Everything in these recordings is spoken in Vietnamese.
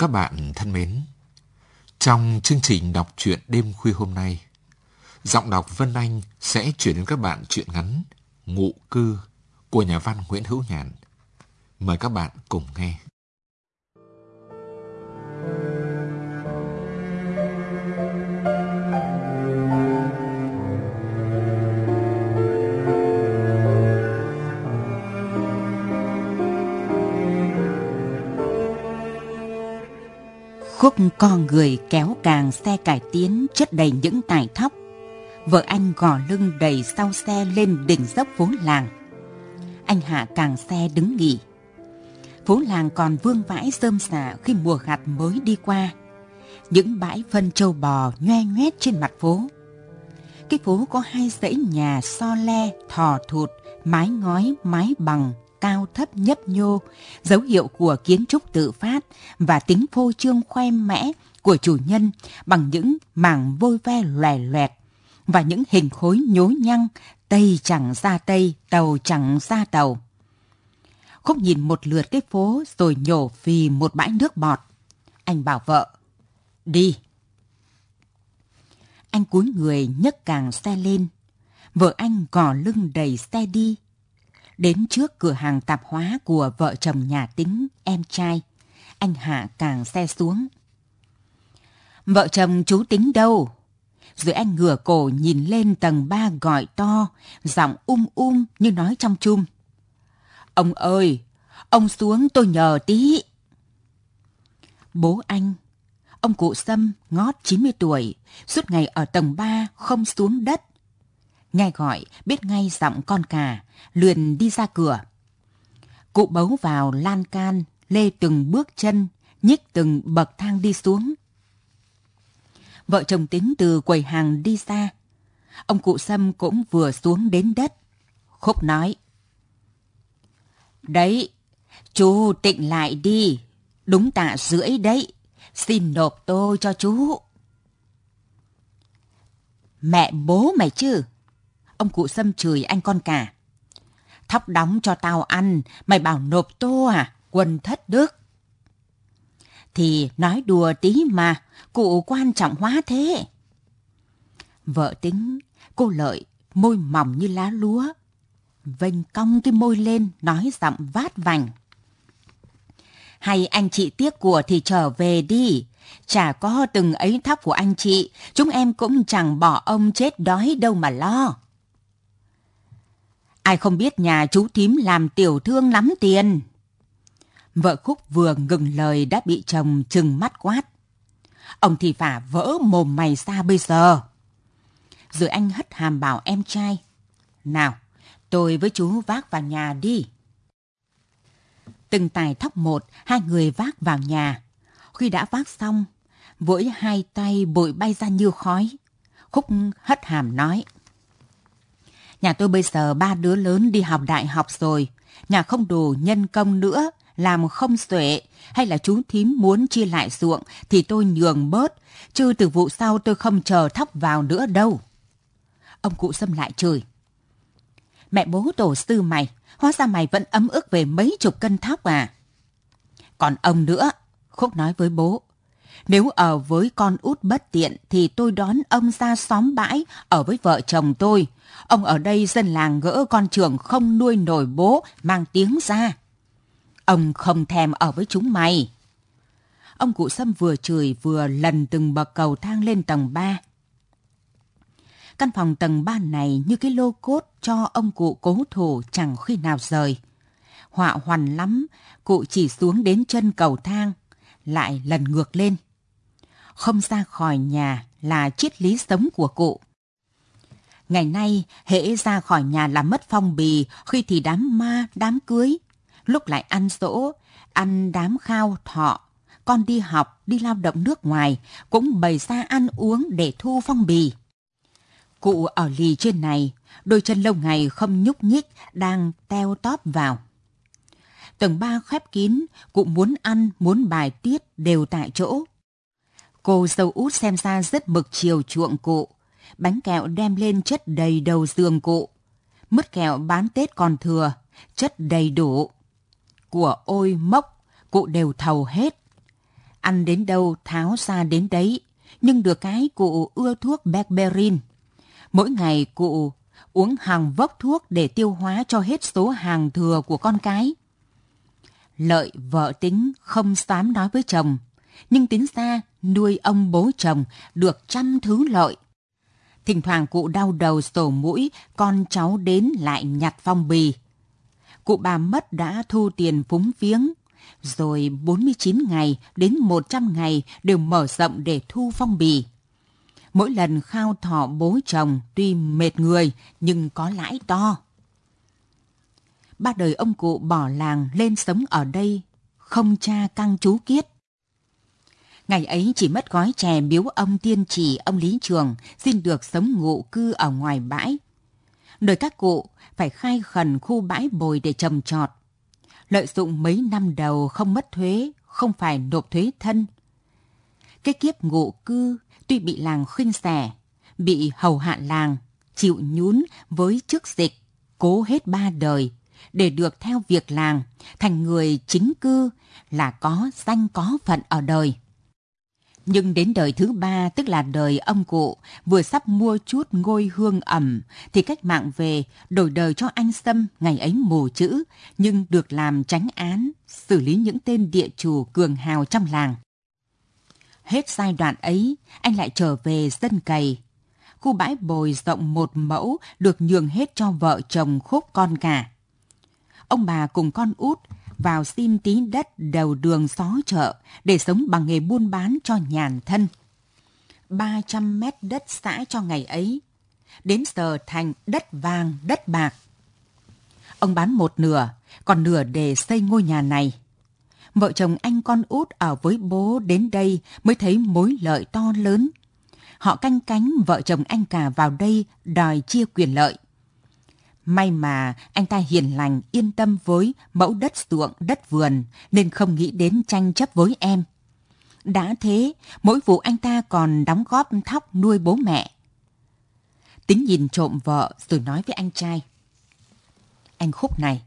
Các bạn thân mến, trong chương trình đọc truyện đêm khuya hôm nay, giọng đọc Vân Anh sẽ chuyển đến các bạn truyện ngắn Ngụ cư của nhà văn Nguyễn Hữu Nhàn. Mời các bạn cùng nghe. Khúc con người kéo càng xe cải tiến chất đầy những tài thóc. Vợ anh gò lưng đầy sau xe lên đỉnh dốc phố làng. Anh hạ càng xe đứng nghỉ. Phố làng còn vương vãi rơm xả khi mùa gặt mới đi qua. Những bãi phân trâu bò nhoe nhoét trên mặt phố. Cái phố có hai dãy nhà so le, thò thụt, mái ngói, mái bằng, cao thấp nhấp nhô, dấu hiệu của kiến trúc tự phát và tính phô trương khoe mẽ của chủ nhân bằng những mảng vôi ve lòe loẹt và những hình khối nhố nhăng, tây chẳng ra tây, tàu chẳng ra tàu. Khúc nhìn một lượt cái phố rồi nhổ phì một bãi nước bọt. Anh bảo vợ, đi. Anh cúi người nhấc càng xe lên. Vợ anh gò lưng đầy xe đi đến trước cửa hàng tạp hóa của vợ chồng nhà tính, em trai. Anh hạ càng xe xuống. Vợ chồng chú tính đâu? Rồi anh ngửa cổ nhìn lên tầng ba gọi to, giọng um um như nói trong chum. Ông ơi, ông xuống tôi nhờ tí. Bố anh, ông cụ Sâm ngót 90 tuổi, suốt ngày ở tầng 3 không xuống đất nghe gọi biết ngay giọng con cà, luyền đi ra cửa. Cụ bấu vào lan can, lê từng bước chân, nhích từng bậc thang đi xuống. Vợ chồng tính từ quầy hàng đi xa. Ông cụ Sâm cũng vừa xuống đến đất. Khúc nói. Đấy, chú tịnh lại đi. Đúng tạ rưỡi đấy. Xin nộp tô cho chú. Mẹ bố mày chứ? Ông cụ Sâm chửi anh con cả. Thóc đóng cho tao ăn, mày bảo nộp tô à, quần thất đức. Thì nói đùa tí mà, cụ quan trọng hóa thế. Vợ tính, cô lợi, môi mỏng như lá lúa. Vênh cong cái môi lên, nói giọng vát vành. Hay anh chị tiếc của thì trở về đi. Chả có từng ấy thóc của anh chị, chúng em cũng chẳng bỏ ông chết đói đâu mà lo. Ai không biết nhà chú thím làm tiểu thương lắm tiền. Vợ Khúc vừa ngừng lời đã bị chồng trừng mắt quát. Ông thì phả vỡ mồm mày ra bây giờ. Rồi anh hất hàm bảo em trai. Nào, tôi với chú vác vào nhà đi. Từng tài thóc một, hai người vác vào nhà. Khi đã vác xong, với hai tay bụi bay ra như khói. Khúc hất hàm nói. Nhà tôi bây giờ ba đứa lớn đi học đại học rồi, nhà không đủ nhân công nữa, làm không xuể, hay là chú thím muốn chia lại ruộng thì tôi nhường bớt, chứ từ vụ sau tôi không chờ thóc vào nữa đâu. Ông cụ xâm lại chửi. Mẹ bố tổ sư mày, hóa ra mày vẫn ấm ức về mấy chục cân thóc à. Còn ông nữa, Khúc nói với bố, nếu ở với con út bất tiện thì tôi đón ông ra xóm bãi ở với vợ chồng tôi. Ông ở đây dân làng gỡ con trưởng không nuôi nổi bố mang tiếng ra. Ông không thèm ở với chúng mày. Ông cụ Sâm vừa chửi vừa lần từng bậc cầu thang lên tầng 3. Căn phòng tầng 3 này như cái lô cốt cho ông cụ cố thủ chẳng khi nào rời. Họa hoàn lắm, cụ chỉ xuống đến chân cầu thang, lại lần ngược lên không ra khỏi nhà là triết lý sống của cụ. Ngày nay, hễ ra khỏi nhà là mất phong bì, khi thì đám ma, đám cưới, lúc lại ăn dỗ, ăn đám khao thọ, con đi học, đi lao động nước ngoài, cũng bày ra ăn uống để thu phong bì. Cụ ở lì trên này, đôi chân lâu ngày không nhúc nhích, đang teo tóp vào. Tầng ba khép kín, cụ muốn ăn, muốn bài tiết đều tại chỗ. Cô dâu út xem ra rất mực chiều chuộng cụ. Bánh kẹo đem lên chất đầy đầu giường cụ. Mứt kẹo bán Tết còn thừa, chất đầy đủ. Của ôi mốc, cụ đều thầu hết. Ăn đến đâu tháo ra đến đấy, nhưng được cái cụ ưa thuốc Berberin. Mỗi ngày cụ uống hàng vốc thuốc để tiêu hóa cho hết số hàng thừa của con cái. Lợi vợ tính không dám nói với chồng, nhưng tính ra nuôi ông bố chồng được trăm thứ lợi. Thỉnh thoảng cụ đau đầu sổ mũi, con cháu đến lại nhặt phong bì. Cụ bà mất đã thu tiền phúng viếng, rồi 49 ngày đến 100 ngày đều mở rộng để thu phong bì. Mỗi lần khao thọ bố chồng tuy mệt người nhưng có lãi to. Ba đời ông cụ bỏ làng lên sống ở đây, không cha căng chú kiết. Ngày ấy chỉ mất gói chè biếu ông tiên trì ông Lý Trường xin được sống ngụ cư ở ngoài bãi. Đời các cụ phải khai khẩn khu bãi bồi để trồng trọt. Lợi dụng mấy năm đầu không mất thuế, không phải nộp thuế thân. Cái kiếp ngụ cư tuy bị làng khinh xẻ, bị hầu hạ làng, chịu nhún với chức dịch, cố hết ba đời, để được theo việc làng, thành người chính cư là có danh có phận ở đời. Nhưng đến đời thứ ba, tức là đời ông cụ, vừa sắp mua chút ngôi hương ẩm, thì cách mạng về, đổi đời cho anh Sâm ngày ấy mù chữ, nhưng được làm tránh án, xử lý những tên địa chủ cường hào trong làng. Hết giai đoạn ấy, anh lại trở về dân cày. Khu bãi bồi rộng một mẫu được nhường hết cho vợ chồng khúc con cả. Ông bà cùng con út vào xin tí đất đầu đường xó chợ để sống bằng nghề buôn bán cho nhàn thân. 300 mét đất xã cho ngày ấy, đến giờ thành đất vàng, đất bạc. Ông bán một nửa, còn nửa để xây ngôi nhà này. Vợ chồng anh con út ở với bố đến đây mới thấy mối lợi to lớn. Họ canh cánh vợ chồng anh cả vào đây đòi chia quyền lợi. May mà anh ta hiền lành, yên tâm với mẫu đất ruộng, đất vườn, nên không nghĩ đến tranh chấp với em. Đã thế, mỗi vụ anh ta còn đóng góp thóc nuôi bố mẹ. Tính nhìn trộm vợ rồi nói với anh trai. Anh khúc này,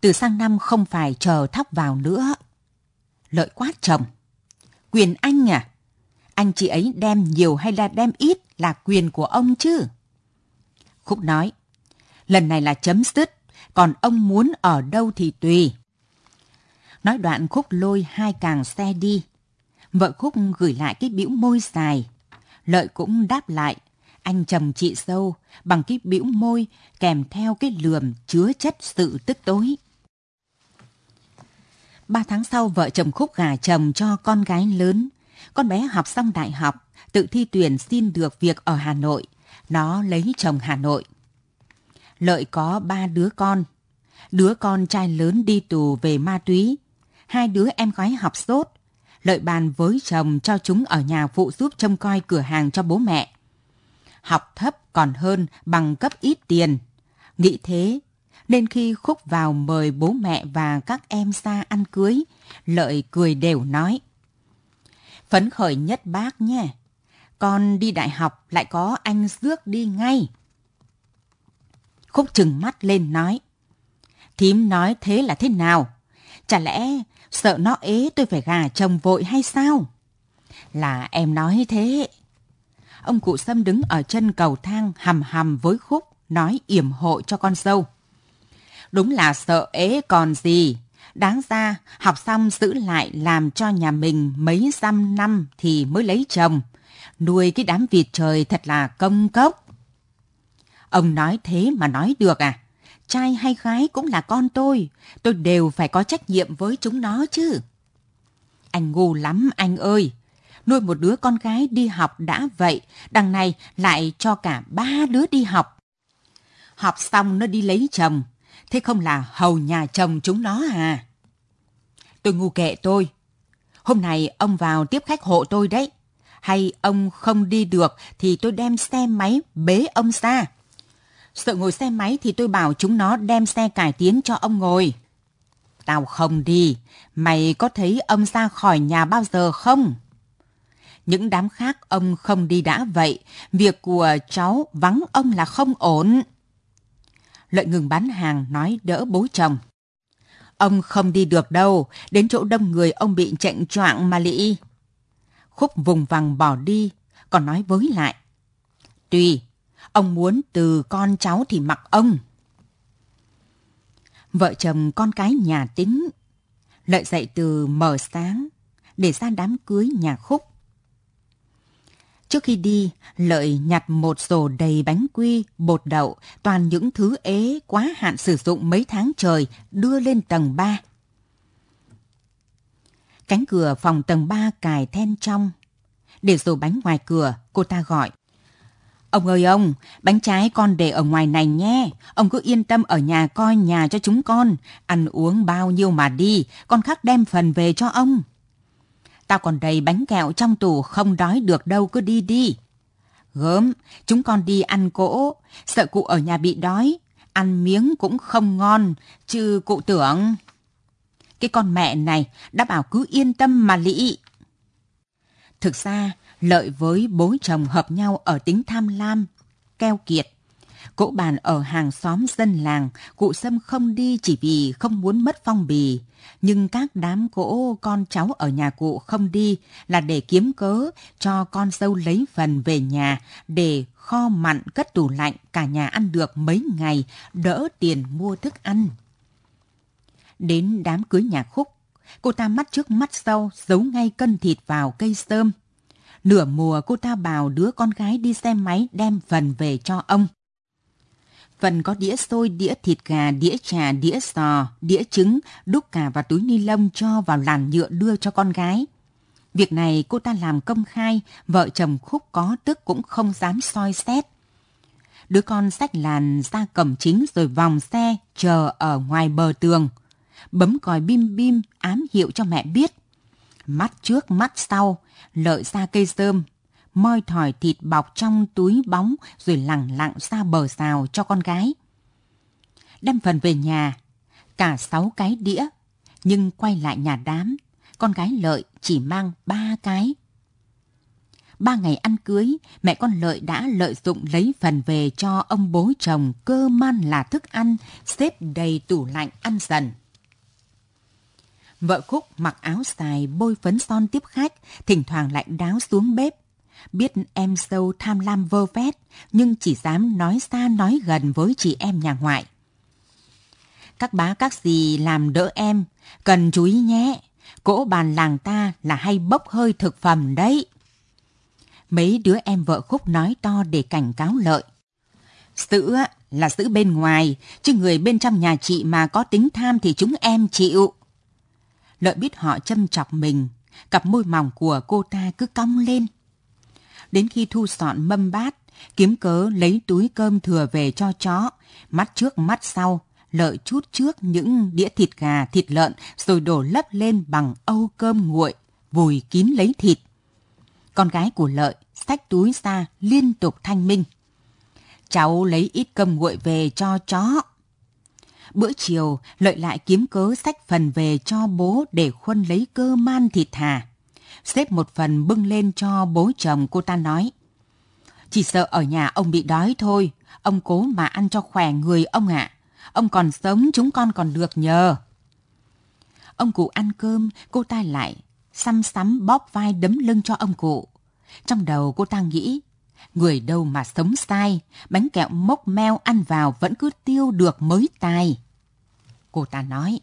từ sang năm không phải chờ thóc vào nữa. Lợi quát chồng. Quyền anh à? Anh chị ấy đem nhiều hay là đem ít là quyền của ông chứ? Khúc nói, lần này là chấm dứt, còn ông muốn ở đâu thì tùy. Nói đoạn Khúc lôi hai càng xe đi. Vợ Khúc gửi lại cái biểu môi dài. Lợi cũng đáp lại, anh chồng chị sâu bằng cái biểu môi kèm theo cái lườm chứa chất sự tức tối. Ba tháng sau vợ chồng Khúc gả chồng cho con gái lớn. Con bé học xong đại học, tự thi tuyển xin được việc ở Hà Nội. Nó lấy chồng Hà Nội. Lợi có ba đứa con. Đứa con trai lớn đi tù về ma túy. Hai đứa em gái học sốt. Lợi bàn với chồng cho chúng ở nhà phụ giúp trông coi cửa hàng cho bố mẹ. Học thấp còn hơn bằng cấp ít tiền. Nghĩ thế, nên khi Khúc vào mời bố mẹ và các em xa ăn cưới, Lợi cười đều nói. Phấn khởi nhất bác nhé, con đi đại học lại có anh rước đi ngay. Khúc trừng mắt lên nói. Thím nói thế là thế nào? Chả lẽ sợ nó ế tôi phải gà chồng vội hay sao? Là em nói thế. Ông cụ Sâm đứng ở chân cầu thang hầm hầm với Khúc, nói yểm hộ cho con dâu. Đúng là sợ ế còn gì. Đáng ra, học xong giữ lại làm cho nhà mình mấy trăm năm thì mới lấy chồng. Nuôi cái đám vịt trời thật là công cốc. Ông nói thế mà nói được à? Trai hay gái cũng là con tôi. Tôi đều phải có trách nhiệm với chúng nó chứ. Anh ngu lắm anh ơi. Nuôi một đứa con gái đi học đã vậy, đằng này lại cho cả ba đứa đi học. Học xong nó đi lấy chồng, thế không là hầu nhà chồng chúng nó à? Tôi ngu kệ tôi. Hôm nay ông vào tiếp khách hộ tôi đấy. Hay ông không đi được thì tôi đem xe máy bế ông ra. Sợ ngồi xe máy thì tôi bảo chúng nó đem xe cải tiến cho ông ngồi. Tao không đi. Mày có thấy ông ra khỏi nhà bao giờ không? Những đám khác ông không đi đã vậy. Việc của cháu vắng ông là không ổn. Lợi ngừng bán hàng nói đỡ bố chồng. Ông không đi được đâu, đến chỗ đông người ông bị chạy choạng mà lị. Khúc vùng vằng bỏ đi, còn nói với lại. Tùy, ông muốn từ con cháu thì mặc ông. Vợ chồng con cái nhà tính, lợi dậy từ mờ sáng, để ra đám cưới nhà khúc. Trước khi đi, Lợi nhặt một rổ đầy bánh quy, bột đậu, toàn những thứ ế quá hạn sử dụng mấy tháng trời, đưa lên tầng 3. Cánh cửa phòng tầng 3 cài then trong. Để rổ bánh ngoài cửa, cô ta gọi. Ông ơi ông, bánh trái con để ở ngoài này nhé. Ông cứ yên tâm ở nhà coi nhà cho chúng con. Ăn uống bao nhiêu mà đi, con khác đem phần về cho ông. Tao còn đầy bánh kẹo trong tủ không đói được đâu cứ đi đi. Gớm, chúng con đi ăn cỗ, sợ cụ ở nhà bị đói, ăn miếng cũng không ngon, chứ cụ tưởng... Cái con mẹ này đã bảo cứ yên tâm mà lị. Thực ra, Lợi với bố chồng hợp nhau ở tính tham lam, keo kiệt. Cỗ bàn ở hàng xóm dân làng, cụ Sâm không đi chỉ vì không muốn mất phong bì. Nhưng các đám cỗ con cháu ở nhà cụ không đi là để kiếm cớ cho con dâu lấy phần về nhà để kho mặn cất tủ lạnh cả nhà ăn được mấy ngày, đỡ tiền mua thức ăn. Đến đám cưới nhà khúc, cô ta mắt trước mắt sau giấu ngay cân thịt vào cây sơm. Nửa mùa cô ta bảo đứa con gái đi xe máy đem phần về cho ông. Phần có đĩa xôi, đĩa thịt gà, đĩa trà, đĩa sò, đĩa trứng, đúc cả vào túi ni lông cho vào làn nhựa đưa cho con gái. Việc này cô ta làm công khai, vợ chồng khúc có tức cũng không dám soi xét. Đứa con xách làn ra cầm chính rồi vòng xe, chờ ở ngoài bờ tường. Bấm còi bim bim, ám hiệu cho mẹ biết. Mắt trước mắt sau, lợi ra cây sơm, moi thỏi thịt bọc trong túi bóng rồi lẳng lặng ra bờ xào cho con gái. Đem phần về nhà, cả sáu cái đĩa, nhưng quay lại nhà đám, con gái lợi chỉ mang ba cái. Ba ngày ăn cưới, mẹ con lợi đã lợi dụng lấy phần về cho ông bố chồng cơ man là thức ăn, xếp đầy tủ lạnh ăn dần. Vợ Khúc mặc áo dài bôi phấn son tiếp khách, thỉnh thoảng lại đáo xuống bếp. Biết em sâu tham lam vơ vét, nhưng chỉ dám nói xa nói gần với chị em nhà ngoại. Các bá các dì làm đỡ em, cần chú ý nhé. Cỗ bàn làng ta là hay bốc hơi thực phẩm đấy. Mấy đứa em vợ Khúc nói to để cảnh cáo lợi. Sữa là giữ bên ngoài, chứ người bên trong nhà chị mà có tính tham thì chúng em chịu. Lợi biết họ châm chọc mình, cặp môi mỏng của cô ta cứ cong lên. Đến khi thu dọn mâm bát, kiếm cớ lấy túi cơm thừa về cho chó, mắt trước mắt sau, lợi chút trước những đĩa thịt gà, thịt lợn rồi đổ lấp lên bằng âu cơm nguội, vùi kín lấy thịt. Con gái của lợi xách túi ra liên tục thanh minh. Cháu lấy ít cơm nguội về cho chó. Bữa chiều, lợi lại kiếm cớ sách phần về cho bố để khuân lấy cơ man thịt thà. Xếp một phần bưng lên cho bố chồng cô ta nói. Chỉ sợ ở nhà ông bị đói thôi, ông cố mà ăn cho khỏe người ông ạ. Ông còn sống chúng con còn được nhờ. Ông cụ ăn cơm, cô ta lại xăm sắm bóp vai đấm lưng cho ông cụ. Trong đầu cô ta nghĩ, người đâu mà sống sai, bánh kẹo mốc meo ăn vào vẫn cứ tiêu được mới tài. Cô ta nói,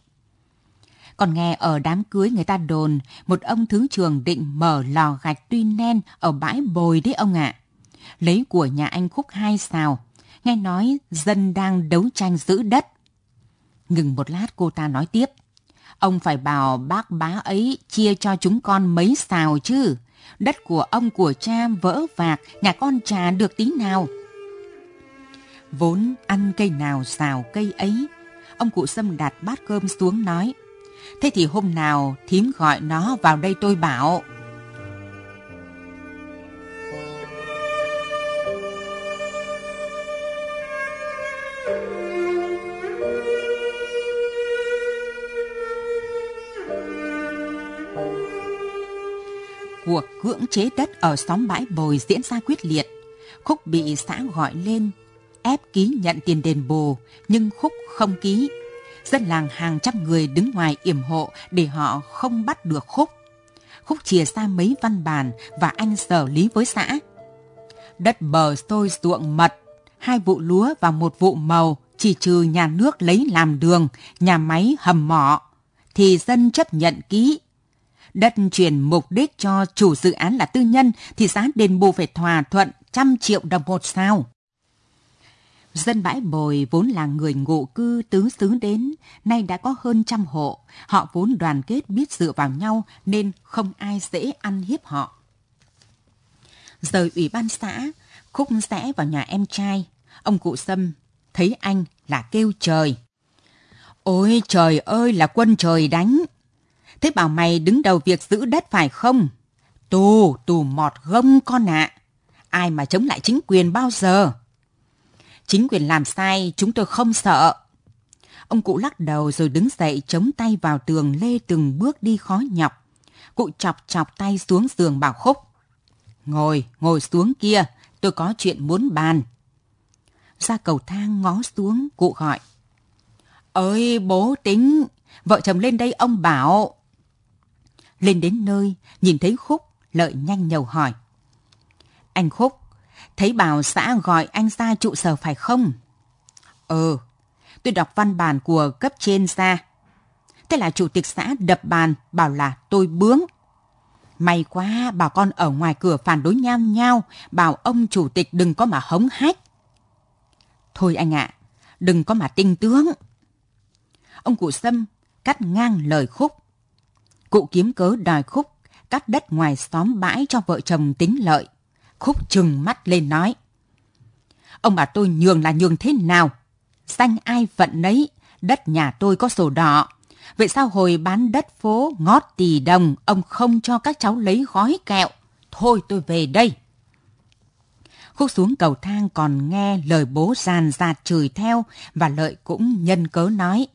còn nghe ở đám cưới người ta đồn, một ông thứ trường định mở lò gạch tuy nen ở bãi bồi đấy ông ạ. Lấy của nhà anh Khúc hai xào, nghe nói dân đang đấu tranh giữ đất. Ngừng một lát cô ta nói tiếp, ông phải bảo bác bá ấy chia cho chúng con mấy xào chứ. Đất của ông của cha vỡ vạc, nhà con trà được tí nào. Vốn ăn cây nào xào cây ấy, ông cụ Sâm đặt bát cơm xuống nói, Thế thì hôm nào thím gọi nó vào đây tôi bảo. Cuộc cưỡng chế đất ở xóm bãi bồi diễn ra quyết liệt. Khúc bị xã gọi lên, ép ký nhận tiền đền bù, nhưng Khúc không ký Dân làng hàng trăm người đứng ngoài yểm hộ để họ không bắt được khúc. Khúc chia ra mấy văn bản và anh xử lý với xã. Đất bờ sôi ruộng mật, hai vụ lúa và một vụ màu chỉ trừ nhà nước lấy làm đường, nhà máy hầm mỏ, thì dân chấp nhận ký. Đất chuyển mục đích cho chủ dự án là tư nhân thì giá đền bù phải thỏa thuận trăm triệu đồng một sao. Dân bãi bồi vốn là người ngụ cư tứ xứ đến, nay đã có hơn trăm hộ. Họ vốn đoàn kết biết dựa vào nhau nên không ai dễ ăn hiếp họ. Rời ủy ban xã, Khúc sẽ vào nhà em trai. Ông cụ Sâm thấy anh là kêu trời. Ôi trời ơi là quân trời đánh. Thế bảo mày đứng đầu việc giữ đất phải không? Tù, tù mọt gông con ạ. À. Ai mà chống lại chính quyền bao giờ? Chính quyền làm sai, chúng tôi không sợ. Ông cụ lắc đầu rồi đứng dậy chống tay vào tường lê từng bước đi khó nhọc. Cụ chọc chọc tay xuống giường bảo khúc. Ngồi, ngồi xuống kia, tôi có chuyện muốn bàn. Ra cầu thang ngó xuống, cụ gọi. Ơi bố tính, vợ chồng lên đây ông bảo. Lên đến nơi, nhìn thấy Khúc, lợi nhanh nhầu hỏi. Anh Khúc, thấy bảo xã gọi anh ra trụ sở phải không? Ừ, tôi đọc văn bản của cấp trên ra. Thế là chủ tịch xã đập bàn bảo là tôi bướng. May quá, bà con ở ngoài cửa phản đối nhau nhau, bảo ông chủ tịch đừng có mà hống hách. Thôi anh ạ, đừng có mà tinh tướng. Ông cụ Sâm cắt ngang lời khúc. Cụ kiếm cớ đòi khúc, cắt đất ngoài xóm bãi cho vợ chồng tính lợi. Khúc trừng mắt lên nói. Ông bà tôi nhường là nhường thế nào? Danh ai phận nấy, đất nhà tôi có sổ đỏ. Vậy sao hồi bán đất phố ngót tỷ đồng, ông không cho các cháu lấy gói kẹo? Thôi tôi về đây. Khúc xuống cầu thang còn nghe lời bố giàn giạt chửi theo và lợi cũng nhân cớ nói.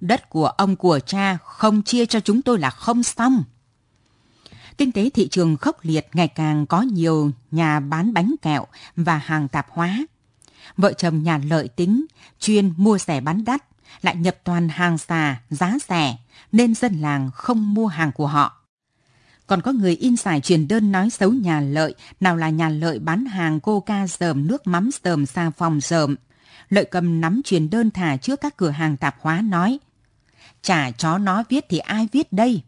Đất của ông của cha không chia cho chúng tôi là không xong. Kinh tế thị trường khốc liệt ngày càng có nhiều nhà bán bánh kẹo và hàng tạp hóa. Vợ chồng nhà lợi tính, chuyên mua rẻ bán đắt, lại nhập toàn hàng xà, giá rẻ, nên dân làng không mua hàng của họ. Còn có người in giải truyền đơn nói xấu nhà lợi, nào là nhà lợi bán hàng coca dờm, nước mắm dờm, xà phòng dờm. Lợi cầm nắm truyền đơn thả trước các cửa hàng tạp hóa nói, chả chó nó viết thì ai viết đây?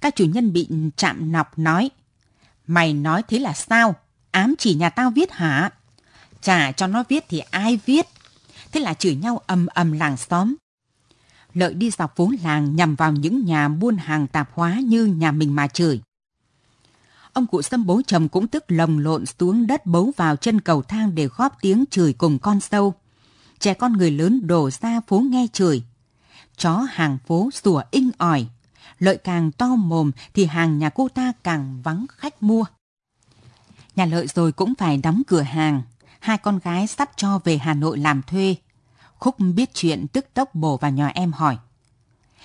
Các chủ nhân bị chạm nọc nói, mày nói thế là sao? Ám chỉ nhà tao viết hả? Chả cho nó viết thì ai viết? Thế là chửi nhau ầm ầm làng xóm. Lợi đi dọc phố làng nhằm vào những nhà buôn hàng tạp hóa như nhà mình mà chửi. Ông cụ xâm bố chồng cũng tức lồng lộn xuống đất bấu vào chân cầu thang để góp tiếng chửi cùng con sâu. Trẻ con người lớn đổ ra phố nghe chửi. Chó hàng phố sủa inh ỏi. Lợi càng to mồm thì hàng nhà cô ta càng vắng khách mua. Nhà lợi rồi cũng phải đóng cửa hàng. Hai con gái sắp cho về Hà Nội làm thuê. Khúc biết chuyện tức tốc bổ vào nhà em hỏi.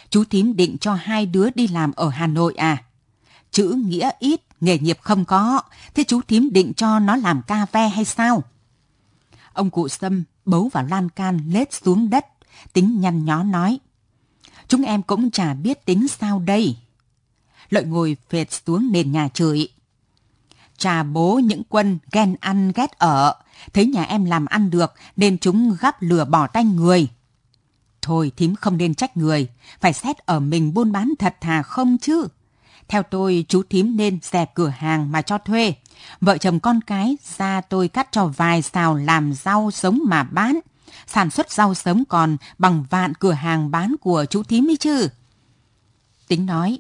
Chú thím định cho hai đứa đi làm ở Hà Nội à? Chữ nghĩa ít, nghề nghiệp không có, thế chú thím định cho nó làm ca ve hay sao? Ông cụ Sâm bấu vào lan can lết xuống đất, tính nhăn nhó nói. Chúng em cũng chả biết tính sao đây. Lợi ngồi phệt xuống nền nhà chửi. Trà bố những quân ghen ăn ghét ở, thấy nhà em làm ăn được nên chúng gắp lửa bỏ tay người. Thôi thím không nên trách người, phải xét ở mình buôn bán thật thà không chứ. Theo tôi, chú thím nên dẹp cửa hàng mà cho thuê. Vợ chồng con cái ra tôi cắt cho vài xào làm rau sống mà bán. Sản xuất rau sống còn bằng vạn cửa hàng bán của chú thím ấy chứ. Tính nói,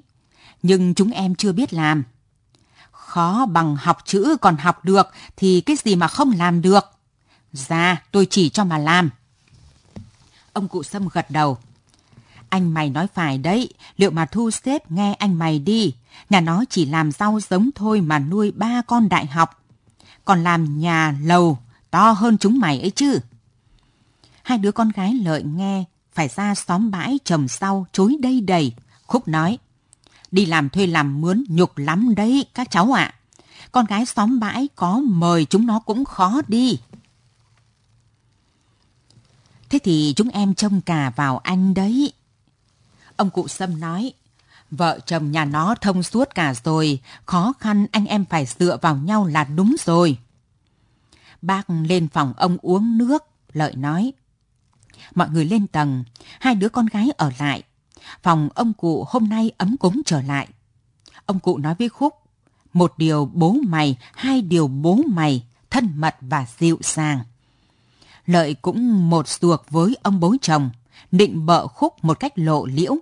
nhưng chúng em chưa biết làm. Khó bằng học chữ còn học được thì cái gì mà không làm được. Ra, tôi chỉ cho mà làm. Ông cụ Sâm gật đầu. Anh mày nói phải đấy, liệu mà thu xếp nghe anh mày đi. Nhà nó chỉ làm rau giống thôi mà nuôi ba con đại học. Còn làm nhà lầu to hơn chúng mày ấy chứ. Hai đứa con gái lợi nghe, phải ra xóm bãi trầm sau chối đây đầy. Khúc nói, đi làm thuê làm mướn nhục lắm đấy các cháu ạ. Con gái xóm bãi có mời chúng nó cũng khó đi. Thế thì chúng em trông cả vào anh đấy. Ông cụ Sâm nói, vợ chồng nhà nó thông suốt cả rồi, khó khăn anh em phải dựa vào nhau là đúng rồi. Bác lên phòng ông uống nước, lợi nói. Mọi người lên tầng, hai đứa con gái ở lại. Phòng ông cụ hôm nay ấm cúng trở lại. Ông cụ nói với Khúc, một điều bố mày, hai điều bố mày, thân mật và dịu dàng. Lợi cũng một ruột với ông bố chồng, định bợ Khúc một cách lộ liễu.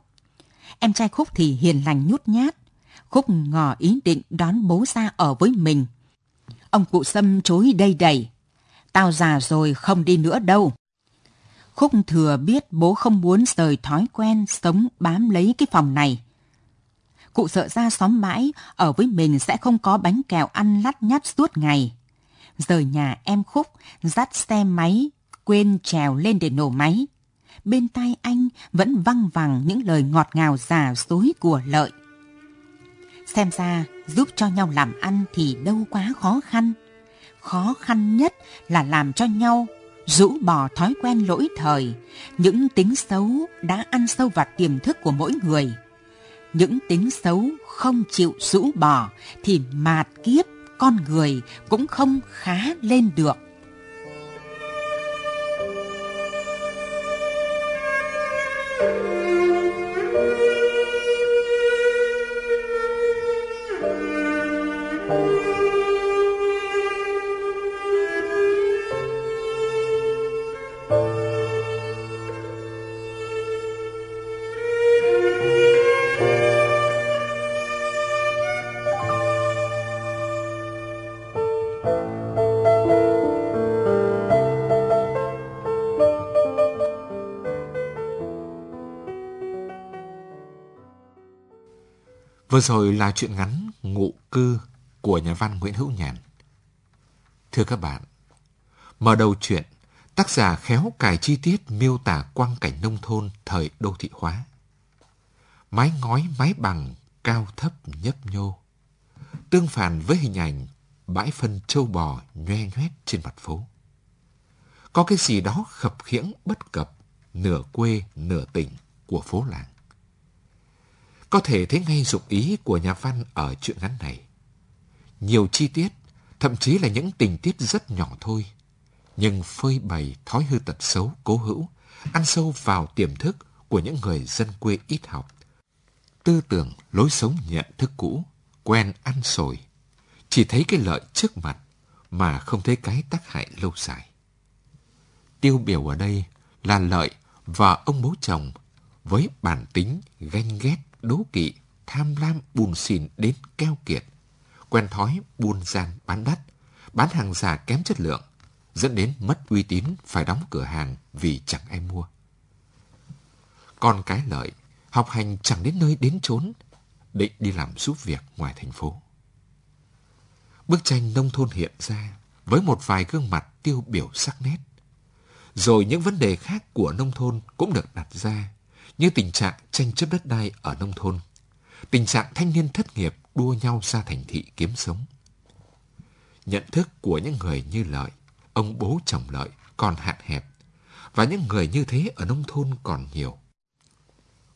Em trai Khúc thì hiền lành nhút nhát. Khúc ngỏ ý định đón bố ra ở với mình. Ông cụ Sâm chối đầy đầy. Tao già rồi không đi nữa đâu. Khúc thừa biết bố không muốn rời thói quen sống bám lấy cái phòng này. Cụ sợ ra xóm bãi, ở với mình sẽ không có bánh kẹo ăn lắt nhắt suốt ngày. Rời nhà em Khúc, dắt xe máy, quên trèo lên để nổ máy. Bên tai anh vẫn văng vẳng những lời ngọt ngào giả dối của lợi. Xem ra, giúp cho nhau làm ăn thì đâu quá khó khăn. Khó khăn nhất là làm cho nhau rũ bỏ thói quen lỗi thời, những tính xấu đã ăn sâu vào tiềm thức của mỗi người. Những tính xấu không chịu rũ bỏ thì mạt kiếp con người cũng không khá lên được. Vừa rồi là chuyện ngắn Ngụ cư của nhà văn Nguyễn Hữu Nhàn. Thưa các bạn, mở đầu chuyện, tác giả khéo cài chi tiết miêu tả quang cảnh nông thôn thời đô thị hóa. Mái ngói mái bằng cao thấp nhấp nhô, tương phản với hình ảnh bãi phân châu bò nhoe nhoét trên mặt phố. Có cái gì đó khập khiễng bất cập, nửa quê nửa tỉnh của phố làng. Có thể thấy ngay dụng ý của nhà văn ở chuyện ngắn này. Nhiều chi tiết, thậm chí là những tình tiết rất nhỏ thôi, nhưng phơi bày thói hư tật xấu cố hữu, ăn sâu vào tiềm thức của những người dân quê ít học. Tư tưởng, lối sống nhận thức cũ, quen ăn sồi, chỉ thấy cái lợi trước mặt mà không thấy cái tác hại lâu dài. Tiêu biểu ở đây là lợi và ông bố chồng với bản tính ganh ghét đố kỵ, tham lam buồn xỉn đến keo kiệt, quen thói buôn gian bán đắt, bán hàng giả kém chất lượng, dẫn đến mất uy tín phải đóng cửa hàng vì chẳng ai mua. Còn cái lợi, học hành chẳng đến nơi đến chốn, định đi làm giúp việc ngoài thành phố. Bức tranh nông thôn hiện ra với một vài gương mặt tiêu biểu sắc nét. Rồi những vấn đề khác của nông thôn cũng được đặt ra như tình trạng tranh chấp đất đai ở nông thôn, tình trạng thanh niên thất nghiệp đua nhau ra thành thị kiếm sống. Nhận thức của những người như Lợi, ông bố chồng Lợi còn hạn hẹp, và những người như thế ở nông thôn còn nhiều.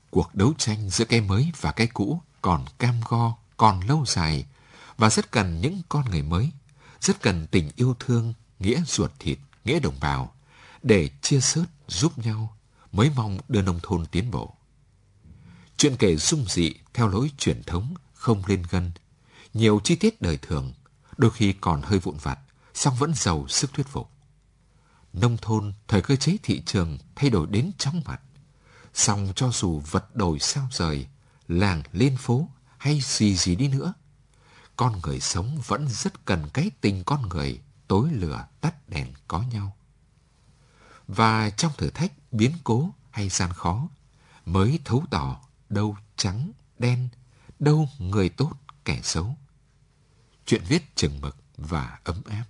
Cuộc đấu tranh giữa cái mới và cái cũ còn cam go, còn lâu dài, và rất cần những con người mới, rất cần tình yêu thương, nghĩa ruột thịt, nghĩa đồng bào, để chia sớt giúp nhau mới mong đưa nông thôn tiến bộ. Chuyện kể dung dị theo lối truyền thống không lên gân, nhiều chi tiết đời thường, đôi khi còn hơi vụn vặt, song vẫn giàu sức thuyết phục. Nông thôn, thời cơ chế thị trường thay đổi đến chóng mặt, song cho dù vật đổi sao rời, làng lên phố hay gì gì đi nữa, con người sống vẫn rất cần cái tình con người tối lửa tắt đèn có nhau. Và trong thử thách biến cố hay gian khó, mới thấu tỏ đâu trắng, đen, đâu người tốt, kẻ xấu. Chuyện viết chừng mực và ấm áp.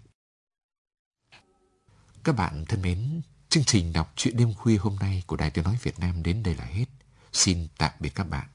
Các bạn thân mến, chương trình đọc truyện đêm khuya hôm nay của Đài Tiếng Nói Việt Nam đến đây là hết. Xin tạm biệt các bạn.